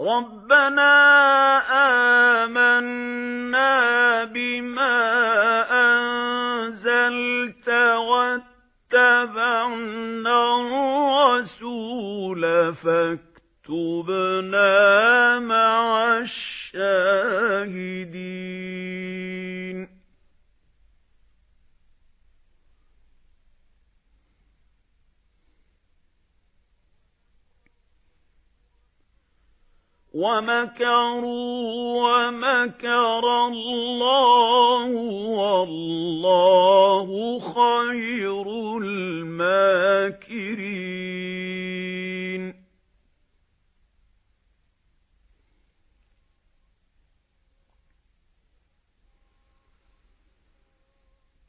رَبَّنَا آمَنَّا بِمَا أَنزَلْتَ وَاتَّبَعْنَا الرَّسُولَ فَاكْتُبْنَا وَمَكَرُوا وَمَكَرَ اللَّهُ وَاللَّهُ خَيْرُ الْمَاكِرِينَ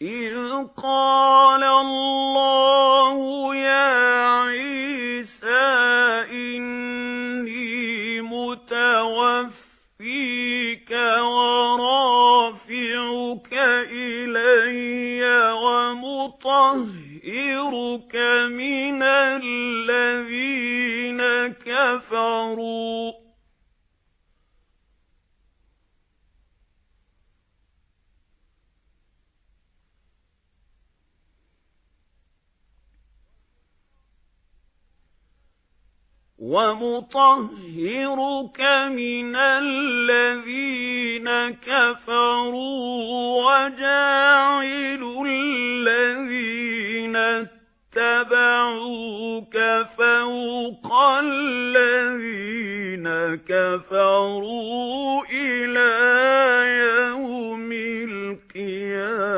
إِذْ قَالَ وَمُطَهِّرُكَ مِنَ الَّذِينَ كَفَرُوا. وَمُطَهِّرُكَ مِنَ الَّذِينَ كَفَرُوا وَجَاعِلُ الَّذِينَ اتَّبَعُوكَ فَوْقَ الَّذِينَ كَفَرُوا إِلَى يَوْمِ الْقِيَامَةِ.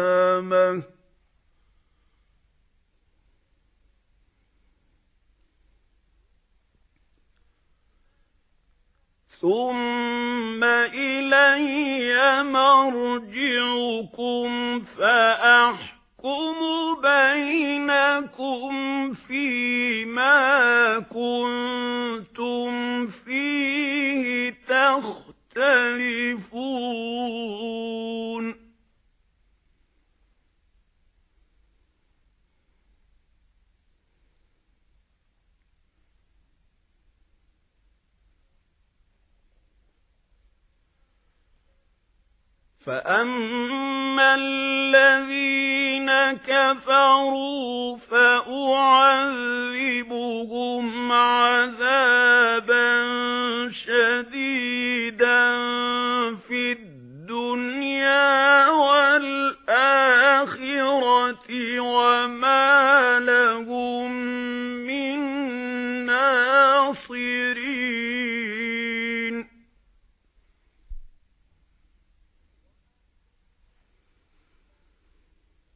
ثُمَّ إِلَيَّ مَرْجِعُكُمْ فَأَحْكُمُ بَيْنَكُمْ فِيمَا كُنتُمْ فِيهِ تَخْتَلِفُونَ. فَأَمَّا الَّذِينَ كَفَرُوا فَأُعَذِّبُهُمْ عَذَابًا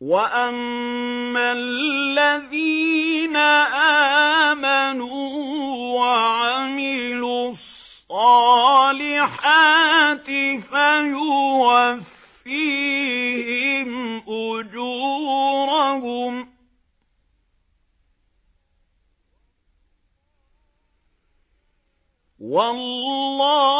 وَأَمَّا الَّذِينَ آمَنُوا وَعَمِلُوا الصَّالِحَاتِ فَيُوَفِّيهِمْ أُجُورَهُمْ وَاللَّهُ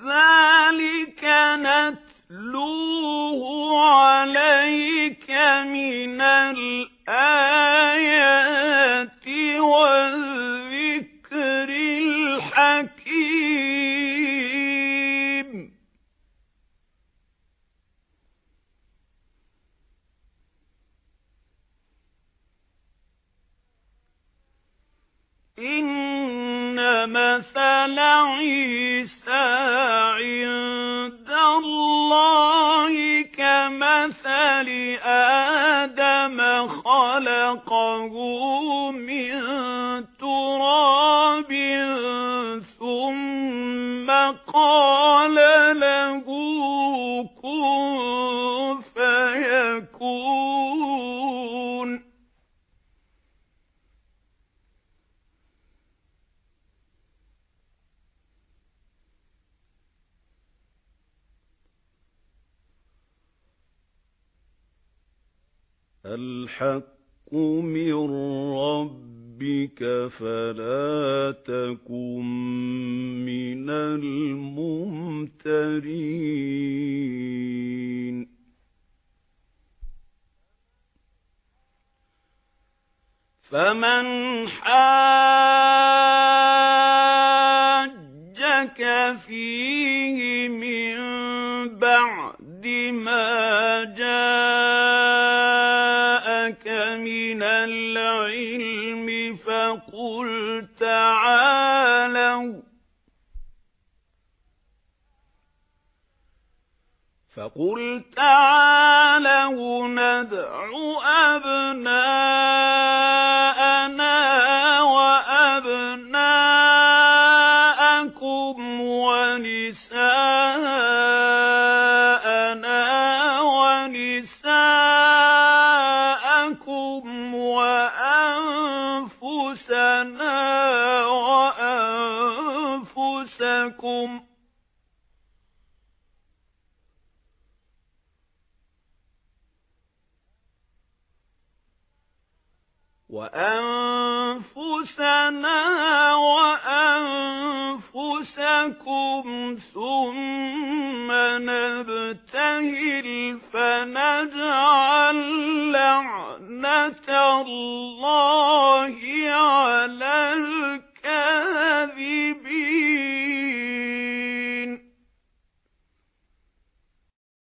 ذَلِكَ نَتْلُوهُ عَلَيْكَ مِنَ الْآيَاتِ وَالذِّكْرِ الْحَكِيمِ. إِنَّ مَثَلَ عِيسَى خَلَقَهُ مِن تُرَابٍ ثُمَّ قَالَ لَهُ كُن فَيَكُونُ. الْحَقُّ مِنْ رَبِّكَ رَبِّكَ فَلَا تَكُن مِّنَ الْمُمْتَرِينَ. فَمَنْ حَاجَّكَ فِيهِ مِن بَعْدِ فَقُلْ تَعَالَوْا نَدْعُ أَبْنَاءَنَا وَأَبْنَاءَكُمْ وَنِسَاءَنَا وَنِسَاءَكُمْ وَأَنفُسَنَا وَأَنفُسَكُمْ وَأَنفُسَنَا وَأَنفُسَكُمْ ثُمَّ نَبْتَهِلْ فَنَجْعَل